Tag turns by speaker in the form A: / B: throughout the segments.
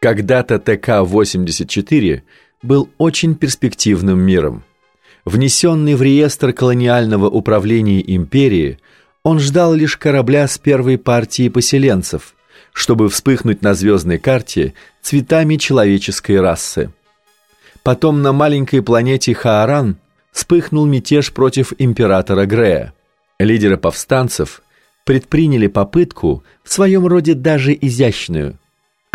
A: Когда-то ТК-84 был очень перспективным миром. Внесенный в реестр колониального управления империи, он ждал лишь корабля с первой партией поселенцев, чтобы вспыхнуть на звездной карте цветами человеческой расы. Потом на маленькой планете Хааран вспыхнул мятеж против императора Грея. Лидеры повстанцев предприняли попытку, в своем роде даже изящную.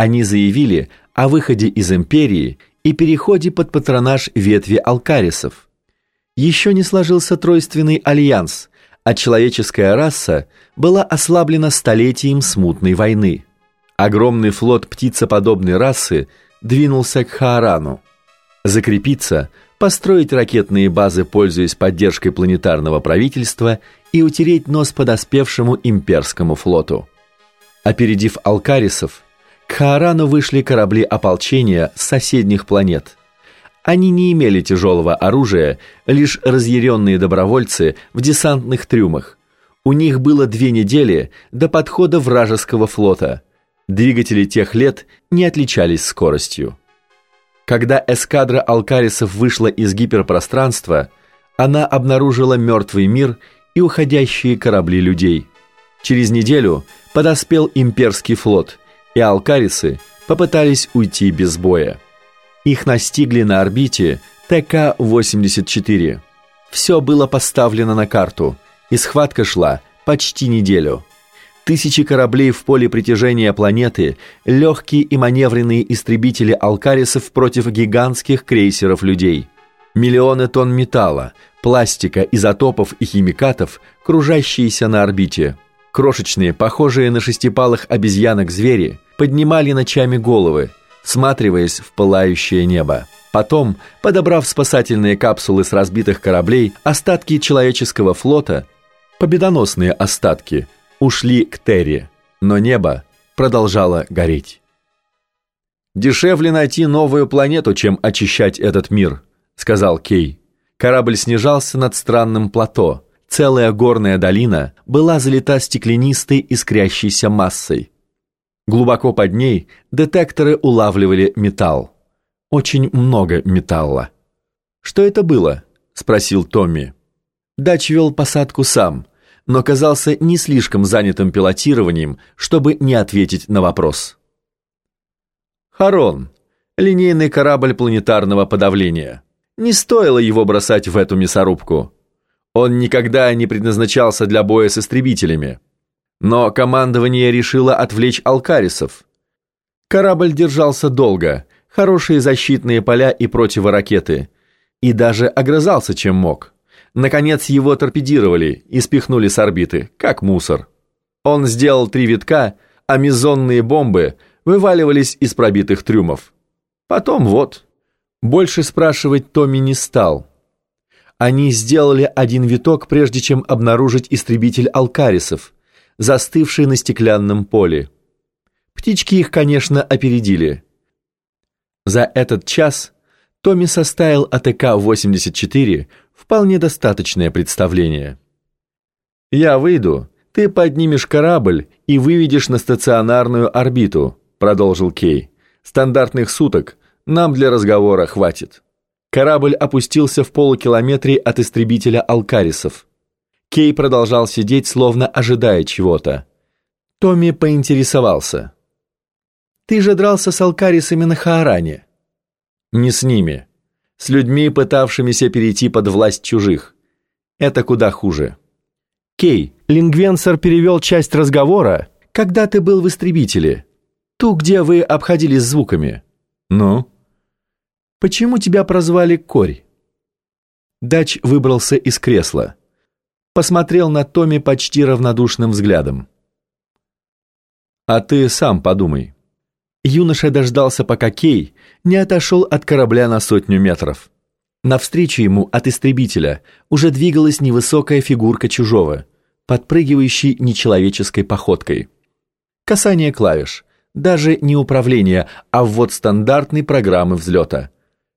A: Они заявили о выходе из империи и переходе под патронаж ветви алкарисов. Еще не сложился тройственный альянс, а человеческая раса была ослаблена столетием смутной войны. Огромный флот птицеподобной расы двинулся к Хаарану. Закрепиться, построить ракетные базы, пользуясь поддержкой планетарного правительства, и утереть нос подоспевшему имперскому флоту. Опередив алкарисов, к Хаарану вышли корабли ополчения с соседних планет. Они не имели тяжелого оружия, лишь разъяренные добровольцы в десантных трюмах. У них было две недели до подхода вражеского флота – Двигатели тех лет не отличались скоростью. Когда эскадра алкарисов вышла из гиперпространства, она обнаружила мертвый мир и уходящие корабли людей. Через неделю подоспел имперский флот, и алкарисы попытались уйти без боя. Их настигли на орбите ТК-84. Все было поставлено на карту, и схватка шла почти неделю – Тысячи кораблей в поле притяжения планеты, легкие и маневренные истребители алкарисов против гигантских крейсеров людей. Миллионы тонн металла, пластика, изотопов и химикатов, кружащиеся на орбите. Крошечные, похожие на шестипалых обезьянок звери, поднимали ночами головы, всматриваясь в пылающее небо. Потом, подобрав спасательные капсулы с разбитых кораблей, остатки человеческого флота, победоносные остатки – ушли к Терри, но небо продолжало гореть. «Дешевле найти новую планету, чем очищать этот мир», — сказал Кей. Корабль снижался над странным плато. Целая горная долина была залита стеклянистой искрящейся массой. Глубоко под ней детекторы улавливали металл. Очень много металла. «Что это было?» — спросил Томми. Дач вел посадку сам, но казался не слишком занятым пилотированием, чтобы не ответить на вопрос. «Харон, линейный корабль планетарного подавления. Не стоило его бросать в эту мясорубку. Он никогда не предназначался для боя с истребителями. Но командование решило отвлечь алкарисов. Корабль держался долго, хорошие защитные поля и противоракеты, и даже огрызался чем мог. Наконец его торпедировали и спихнули с орбиты, как мусор. Он сделал три витка, а мизонные бомбы вываливались из пробитых трюмов. Потом вот. Больше спрашивать Томми не стал. Они сделали один виток, прежде чем обнаружить истребитель Алкарисов, застывший на стеклянном поле. Птички их, конечно, опередили. За этот час Томми составил АТК-84 вполне достаточное представление. «Я выйду, ты поднимешь корабль и выведешь на стационарную орбиту», продолжил Кей. «Стандартных суток нам для разговора хватит». Корабль опустился в полукилометре от истребителя Алкарисов. Кей продолжал сидеть, словно ожидая чего-то. Томми поинтересовался. «Ты же дрался с Алкарисами на Хааране?» «Не с ними с людьми, пытавшимися перейти под власть чужих. Это куда хуже. Кей, лингвенсор перевел часть разговора, когда ты был в истребителе. Ту, где вы обходились звуками. Ну? Почему тебя прозвали Корь? Дач выбрался из кресла. Посмотрел на Томи почти равнодушным взглядом. А ты сам подумай. Юноша дождался, пока Кей не отошел от корабля на сотню метров. Навстречу ему от истребителя уже двигалась невысокая фигурка чужого, подпрыгивающей нечеловеческой походкой. Касание клавиш, даже не управление, а ввод стандартной программы взлета.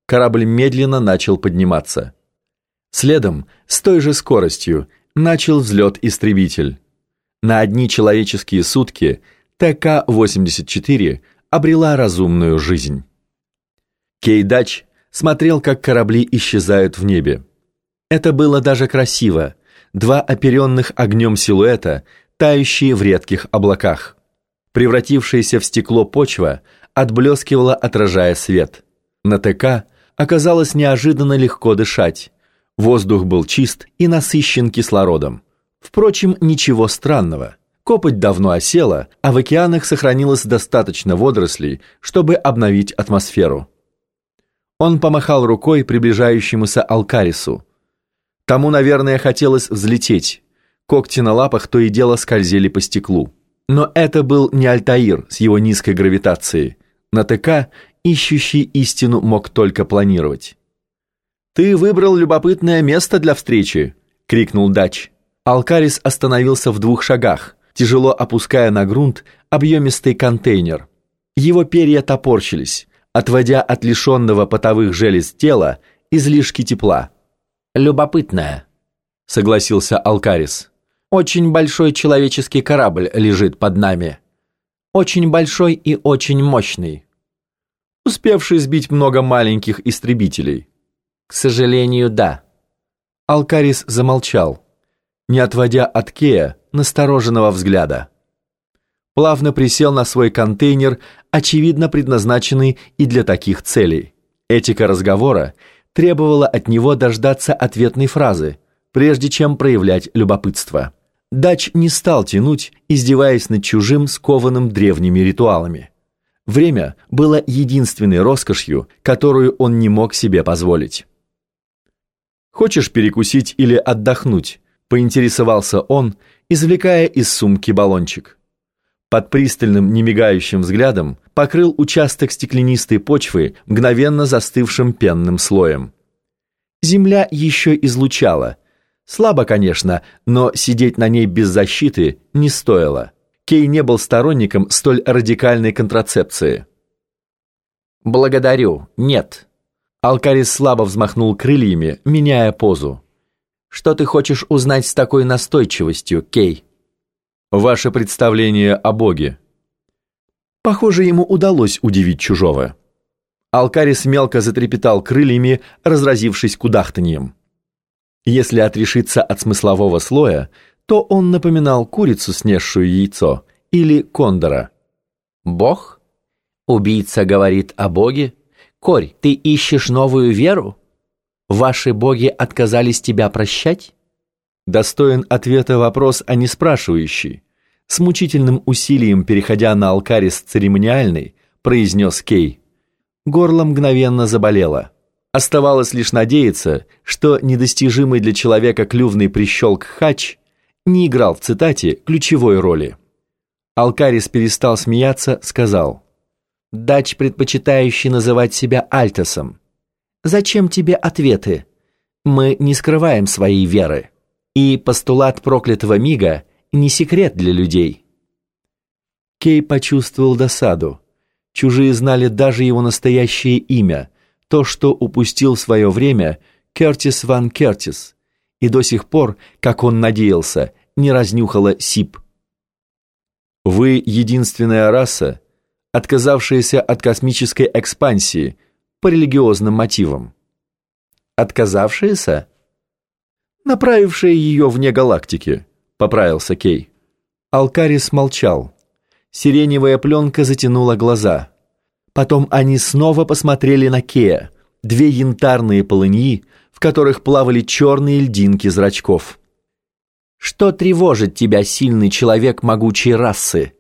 A: Корабль медленно начал подниматься. Следом, с той же скоростью, начал взлет истребитель. На одни человеческие сутки ТК-84 обрела разумную жизнь. Кейдач смотрел, как корабли исчезают в небе. Это было даже красиво. Два оперенных огнем силуэта, тающие в редких облаках. Превратившаяся в стекло почва отблескивала, отражая свет. На ТК оказалось неожиданно легко дышать. Воздух был чист и насыщен кислородом. Впрочем, ничего странного. Копоть давно осела, а в океанах сохранилось достаточно водорослей, чтобы обновить атмосферу. Он помахал рукой приближающемуся Алкарису. Тому, наверное, хотелось взлететь. Когти на лапах то и дело скользили по стеклу. Но это был не Альтаир с его низкой гравитацией. На ТК ищущий истину мог только планировать. «Ты выбрал любопытное место для встречи!» — крикнул Дач. Алкарис остановился в двух шагах, тяжело опуская на грунт объемистый контейнер. Его перья топорщились, отводя от лишенного потовых желез тела излишки тепла.
B: «Любопытное», — согласился Алкарис. «Очень большой человеческий корабль лежит под нами. Очень большой и очень мощный.
A: Успевший сбить много маленьких истребителей».
B: «К сожалению, да».
A: Алкарис замолчал, не отводя от Кея настороженного взгляда плавно присел на свой контейнер, очевидно предназначенный и для таких целей. Этика разговора требовала от него дождаться ответной фразы, прежде чем проявлять любопытство. Дач не стал тянуть, издеваясь над чужим, скованным древними ритуалами. Время было единственной роскошью, которую он не мог себе позволить. «Хочешь перекусить или отдохнуть?» – поинтересовался он, извлекая из сумки баллончик под пристальным, немигающим взглядом покрыл участок стеклянистой почвы мгновенно застывшим пенным слоем. Земля еще излучала. Слабо, конечно, но сидеть на ней без защиты не стоило. Кей не был сторонником столь радикальной контрацепции.
B: «Благодарю, нет».
A: Алкарис слабо взмахнул крыльями, меняя позу.
B: «Что ты хочешь узнать с такой настойчивостью, Кей?»
A: Ваше представление о Боге. Похоже, ему удалось удивить чужого. Алкарис мелко затрепетал крыльями, разразившись кудахтаньем. Если отрешиться от смыслового слоя, то он напоминал курицу, снесшую яйцо, или кондора.
B: «Бог? Убийца говорит о Боге? Корь, ты ищешь новую веру? Ваши боги отказались тебя прощать?»
A: Достоин ответа вопрос, а не спрашивающий. С мучительным усилием, переходя на алкарис церемониальный, произнес Кей. Горло мгновенно заболело. Оставалось лишь надеяться, что недостижимый для человека клювный прищелк хач не играл в цитате ключевой роли. Алкарис перестал смеяться, сказал.
B: «Дач, предпочитающий называть себя Альтосом. Зачем тебе ответы? Мы не скрываем своей веры». И постулат проклятого мига не секрет для людей.
A: Кей почувствовал досаду. Чужие знали даже его настоящее имя, то, что упустил в свое время Кертис Ван Кертис, и до сих пор, как он надеялся, не разнюхала СИП. Вы единственная раса, отказавшаяся от космической экспансии по религиозным мотивам.
B: Отказавшаяся?
A: направившая ее вне галактики», — поправился Кей. Алкарис молчал. Сиреневая пленка затянула глаза. Потом они снова посмотрели на Кея, две янтарные полыньи, в которых плавали черные льдинки зрачков.
B: «Что тревожит тебя, сильный человек могучей расы?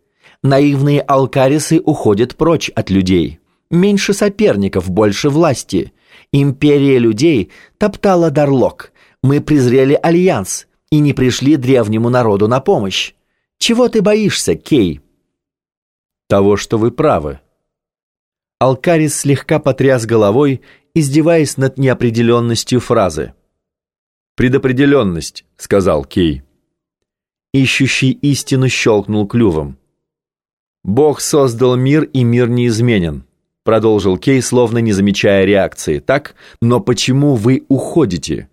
B: Наивные алкарисы уходят прочь от людей. Меньше соперников, больше власти. Империя людей топтала Дарлок» Мы презрели альянс и не пришли древнему народу на помощь. Чего ты боишься, Кей?
A: Того, что вы правы. Алкарис слегка потряс головой, издеваясь над неопределенностью фразы. «Предопределенность», — сказал Кей. Ищущий истину щелкнул клювом. «Бог создал мир, и мир неизменен», — продолжил Кей, словно не замечая реакции. «Так, но почему вы уходите?»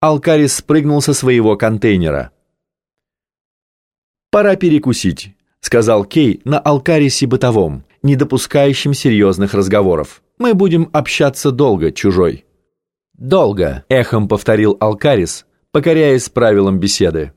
A: Алкарис спрыгнул со своего контейнера. «Пора перекусить», — сказал Кей на Алкарисе бытовом, не допускающим серьезных разговоров. Мы будем общаться долго, чужой».
B: «Долго», — эхом повторил Алкарис, покоряясь правилам беседы.